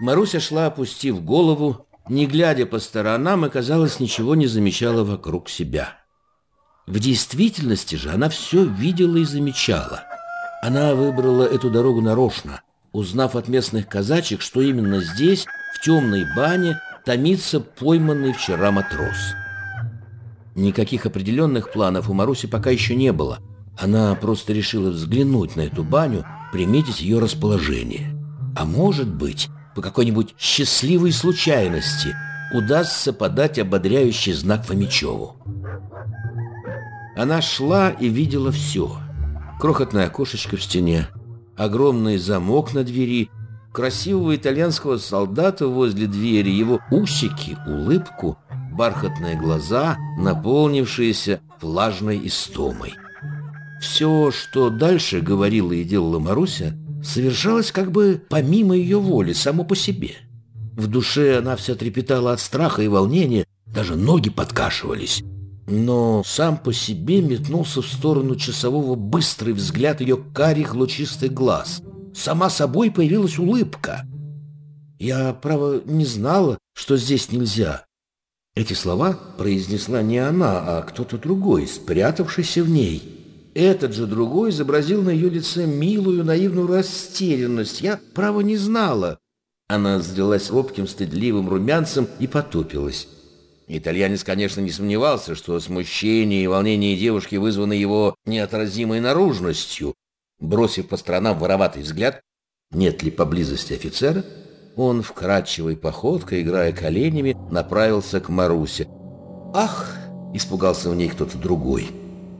Маруся шла, опустив голову, не глядя по сторонам и, казалось, ничего не замечала вокруг себя. В действительности же она все видела и замечала. Она выбрала эту дорогу нарочно, узнав от местных казачек, что именно здесь, в темной бане, томится пойманный вчера матрос. Никаких определенных планов у Маруси пока еще не было. Она просто решила взглянуть на эту баню, приметить ее расположение. А может быть, по какой-нибудь счастливой случайности удастся подать ободряющий знак Фомичеву. Она шла и видела все. Крохотное окошечко в стене, огромный замок на двери, красивого итальянского солдата возле двери, его усики, улыбку, бархатные глаза, наполнившиеся влажной истомой. Все, что дальше говорила и делала Маруся, совершалось как бы помимо ее воли, само по себе. В душе она вся трепетала от страха и волнения, даже ноги подкашивались. Но сам по себе метнулся в сторону часового быстрый взгляд ее карих лучистых глаз. Сама собой появилась улыбка. «Я, право, не знала, что здесь нельзя». Эти слова произнесла не она, а кто-то другой, спрятавшийся в ней – этот же другой изобразил на ее лице милую наивную растерянность. Я, право, не знала. Она сделалась робким, стыдливым румянцем и потупилась. Итальянец, конечно, не сомневался, что смущение и волнение девушки вызваны его неотразимой наружностью. Бросив по сторонам вороватый взгляд, нет ли поблизости офицера, он вкрадчивой походкой, играя коленями, направился к Марусе. «Ах!» — испугался в ней кто-то другой —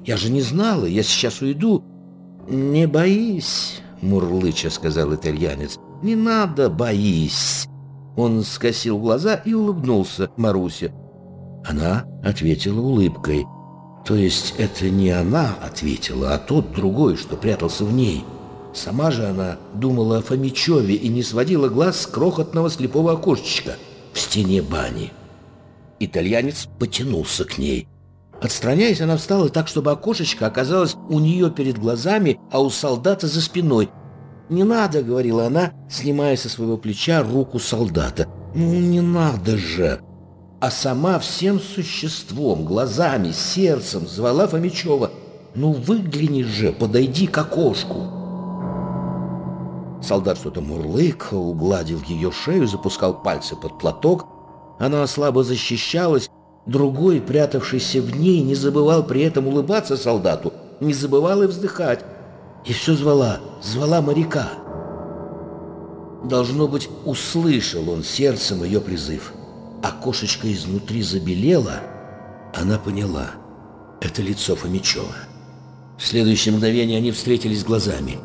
я же не знала, я сейчас уйду. Не боись, мурлыча сказал итальянец. Не надо, боись. Он скосил глаза и улыбнулся Марусе. Она ответила улыбкой. То есть это не она ответила, а тот другой, что прятался в ней. Сама же она думала о Фомичеве и не сводила глаз с крохотного слепого окошечка в стене бани. Итальянец потянулся к ней – Отстраняясь, она встала так, чтобы окошечко оказалось у нее перед глазами, а у солдата за спиной. «Не надо», — говорила она, снимая со своего плеча руку солдата. «Ну, не надо же!» А сама всем существом, глазами, сердцем звала Фомичева. «Ну, выгляни же, подойди к окошку!» Солдат что-то мурлыкал, гладил ее шею, запускал пальцы под платок. Она слабо защищалась, Другой, прятавшийся в ней, не забывал при этом улыбаться солдату, не забывал и вздыхать. И все звала, звала моряка. Должно быть, услышал он сердцем ее призыв. Окошечко изнутри забелело, она поняла. Это лицо Фомичева. В следующее мгновение они встретились глазами.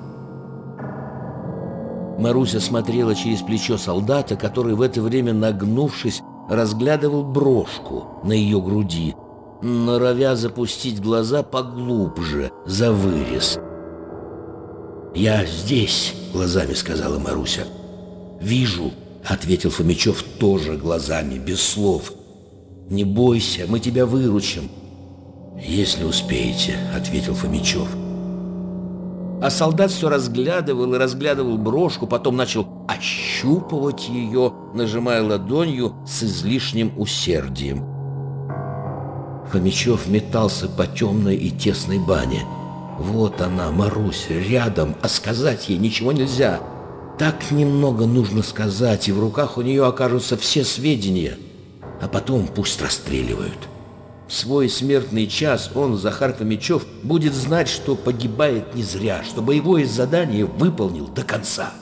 Маруся смотрела через плечо солдата, который в это время, нагнувшись, разглядывал брошку на ее груди, норовя запустить глаза поглубже, за вырез. «Я здесь», — глазами сказала Маруся. «Вижу», — ответил Фомичев тоже глазами, без слов. «Не бойся, мы тебя выручим». «Если успеете», — ответил Фомичев. А солдат все разглядывал и разглядывал брошку, потом начал ощупывать ее, нажимая ладонью с излишним усердием. Фомичев метался по темной и тесной бане. Вот она, Маруся, рядом, а сказать ей ничего нельзя. Так немного нужно сказать, и в руках у нее окажутся все сведения, а потом пусть расстреливают. В свой смертный час он, Захар Фомичев, будет знать, что погибает не зря, что боевое задание выполнил до конца.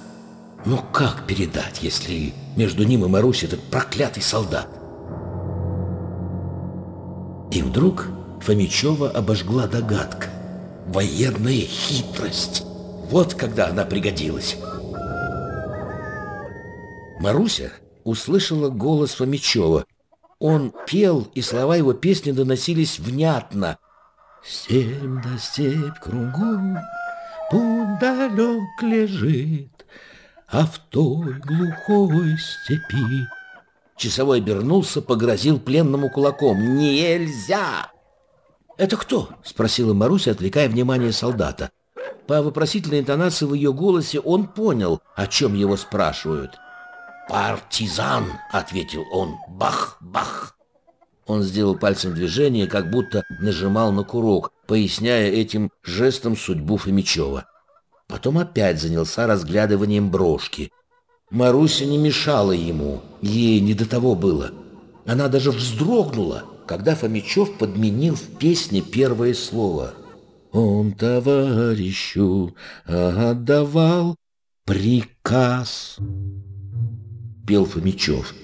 Но как передать, если между ним и Марусь этот проклятый солдат? И вдруг Фомичева обожгла догадка. Военная хитрость. Вот когда она пригодилась. Маруся услышала голос Фомичева, он пел, и слова его песни доносились внятно. «Семь да степь кругом, путь далек лежит, а в той глухой степи...» Часовой обернулся, погрозил пленному кулаком. «Нельзя!» «Это кто?» — спросила Маруся, отвлекая внимание солдата. По вопросительной интонации в ее голосе он понял, о чем его спрашивают. «Партизан!» — ответил он. «Бах! Бах!» Он сделал пальцем движение, как будто нажимал на курок, поясняя этим жестом судьбу Фомичева. Потом опять занялся разглядыванием брошки. Маруся не мешала ему, ей не до того было. Она даже вздрогнула, когда Фомичев подменил в песне первое слово. «Он товарищу отдавал приказ», — пел Фомичев.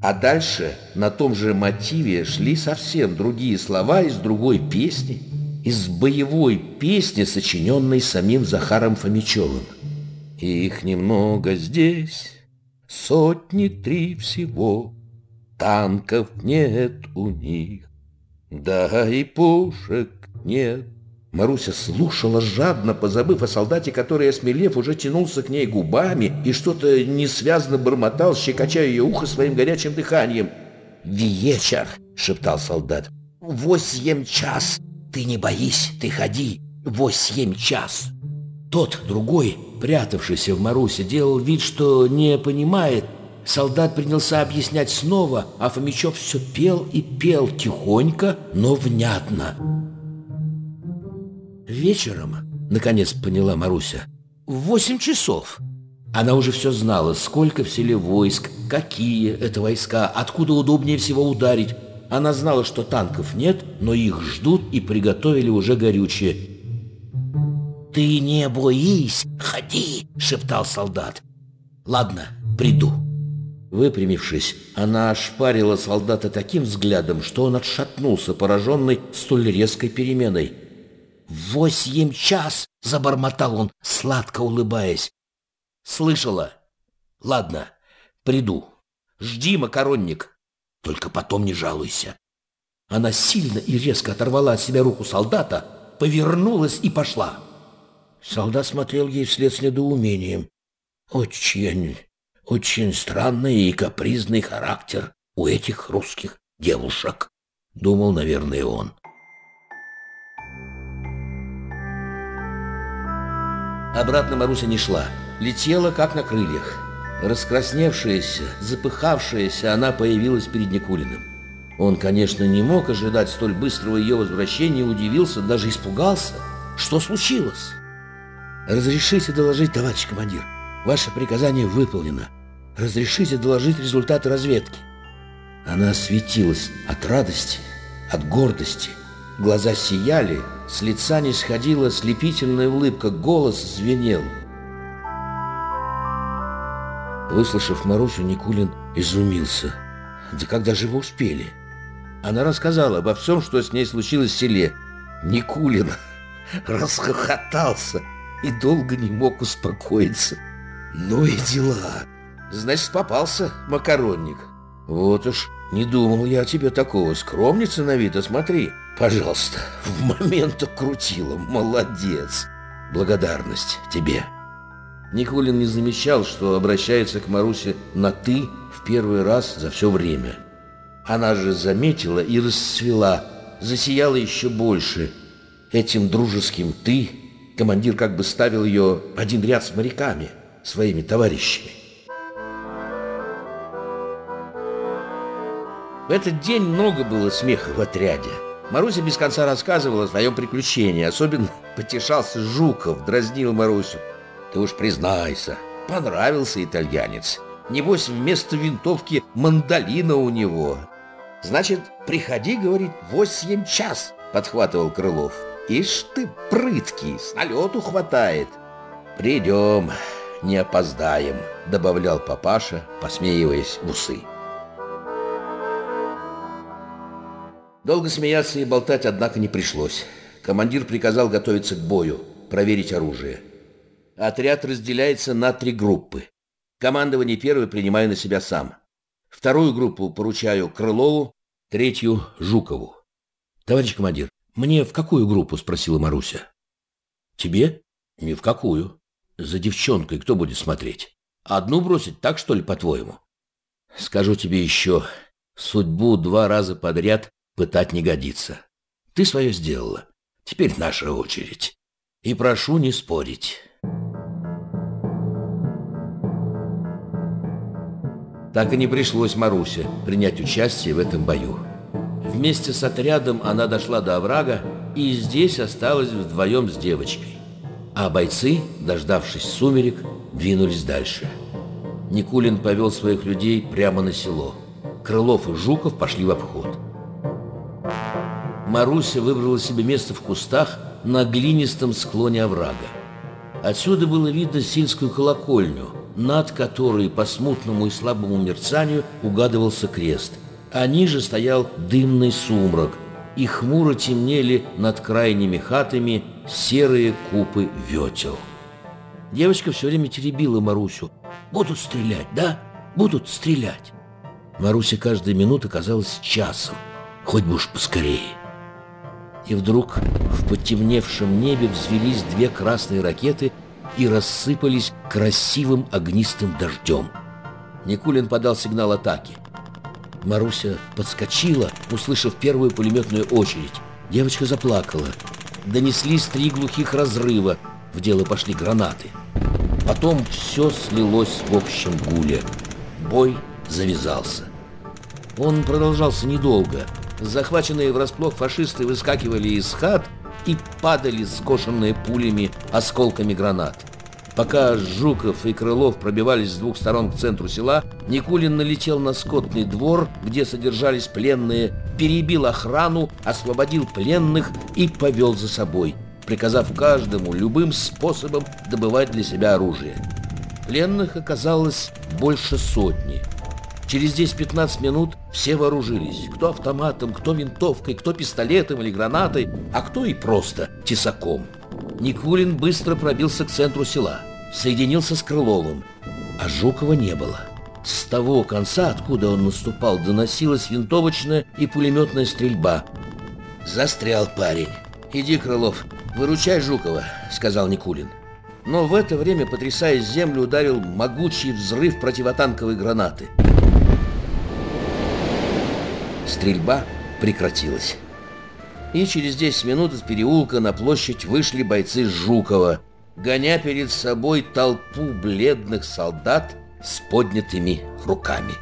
А дальше на том же мотиве шли совсем другие слова из другой песни, из боевой песни, сочиненной самим Захаром Фомичевым. Их немного здесь, сотни три всего, танков нет у них, да и пушек нет. Маруся слушала жадно, позабыв о солдате, который, осмелев, уже тянулся к ней губами и что-то несвязно бормотал, щекоча ее ухо своим горячим дыханием. «Вечер!» — шептал солдат. «Восемь час! Ты не боись, ты ходи! Восемь час!» Тот, другой, прятавшийся в Марусе, делал вид, что не понимает. Солдат принялся объяснять снова, а Фомичев все пел и пел тихонько, но внятно. Вечером, наконец поняла Маруся, восемь часов. Она уже все знала, сколько в селе войск, какие это войска, откуда удобнее всего ударить. Она знала, что танков нет, но их ждут и приготовили уже горючее. «Ты не боись, ходи!» — шептал солдат. «Ладно, приду». Выпрямившись, она ошпарила солдата таким взглядом, что он отшатнулся, пораженный столь резкой переменой. «Восемь час!» — забормотал он, сладко улыбаясь. «Слышала? Ладно, приду. Жди, макаронник. Только потом не жалуйся». Она сильно и резко оторвала от себя руку солдата, повернулась и пошла. Солдат смотрел ей вслед с недоумением. Очень, очень странный и капризный характер у этих русских девушек, думал, наверное, он. Обратно Маруся не шла. Летела, как на крыльях. Раскрасневшаяся, запыхавшаяся, она появилась перед Никулиным. Он, конечно, не мог ожидать столь быстрого ее возвращения, удивился, даже испугался. Что случилось? «Разрешите доложить, товарищ командир. Ваше приказание выполнено. Разрешите доложить результаты разведки». Она светилась от радости, от гордости. Глаза сияли, с лица не сходила слепительная улыбка, голос звенел. Выслушав Марусю, Никулин изумился. Да когда же вы успели? Она рассказала обо всем, что с ней случилось в селе. Никулин расхохотался и долго не мог успокоиться. Ну и дела. Значит, попался макаронник. Вот уж не думал я о тебе такого. Скромница на вид, а смотри. Пожалуйста, в момент крутила. Молодец. Благодарность тебе. Никулин не замечал, что обращается к Марусе на «ты» в первый раз за все время. Она же заметила и расцвела, засияла еще больше. Этим дружеским «ты» командир как бы ставил ее один ряд с моряками, своими товарищами. В этот день много было смеха в отряде. Маруся без конца рассказывала о своем приключении. Особенно потешался Жуков, дразнил Марусю. Ты уж признайся, понравился итальянец. Небось, вместо винтовки мандолина у него. Значит, приходи, говорит, восемь час, подхватывал Крылов. Ишь ты, прыткий, с налету хватает. Придем, не опоздаем, добавлял папаша, посмеиваясь в усы. Долго смеяться и болтать, однако, не пришлось. Командир приказал готовиться к бою, проверить оружие. Отряд разделяется на три группы. Командование первой принимаю на себя сам. Вторую группу поручаю Крылову, третью — Жукову. «Товарищ командир, мне в какую группу?» — спросила Маруся. «Тебе? Ни в какую. За девчонкой кто будет смотреть? Одну бросить так, что ли, по-твоему?» «Скажу тебе еще, судьбу два раза подряд пытать не годится. Ты свое сделала. Теперь наша очередь. И прошу не спорить. Так и не пришлось Марусе принять участие в этом бою. Вместе с отрядом она дошла до оврага и здесь осталась вдвоем с девочкой. А бойцы, дождавшись сумерек, двинулись дальше. Никулин повел своих людей прямо на село. Крылов и Жуков пошли в обход. Маруся выбрала себе место в кустах на глинистом склоне оврага. Отсюда было видно сельскую колокольню, над которой по смутному и слабому мерцанию угадывался крест, а ниже стоял дымный сумрак, и хмуро темнели над крайними хатами серые купы ветел. Девочка все время теребила Марусю. «Будут стрелять, да? Будут стрелять!» Маруся каждая минута казалась часом, хоть бы уж поскорее. И вдруг в потемневшем небе взвелись две красные ракеты и рассыпались красивым огнистым дождем. Никулин подал сигнал атаки. Маруся подскочила, услышав первую пулеметную очередь. Девочка заплакала. Донеслись три глухих разрыва. В дело пошли гранаты. Потом все слилось в общем гуле. Бой завязался. Он продолжался недолго. Захваченные врасплох фашисты выскакивали из хат и падали скошенные пулями осколками гранат. Пока Жуков и Крылов пробивались с двух сторон к центру села, Никулин налетел на скотный двор, где содержались пленные, перебил охрану, освободил пленных и повел за собой, приказав каждому любым способом добывать для себя оружие. Пленных оказалось больше сотни – Через 10-15 минут все вооружились. Кто автоматом, кто винтовкой, кто пистолетом или гранатой, а кто и просто тесаком. Никулин быстро пробился к центру села. Соединился с Крыловым. А Жукова не было. С того конца, откуда он наступал, доносилась винтовочная и пулеметная стрельба. «Застрял парень. Иди, Крылов, выручай Жукова», — сказал Никулин. Но в это время, потрясая землю, ударил могучий взрыв противотанковой гранаты. Стрельба прекратилась. И через 10 минут из переулка на площадь вышли бойцы Жукова, гоня перед собой толпу бледных солдат с поднятыми руками.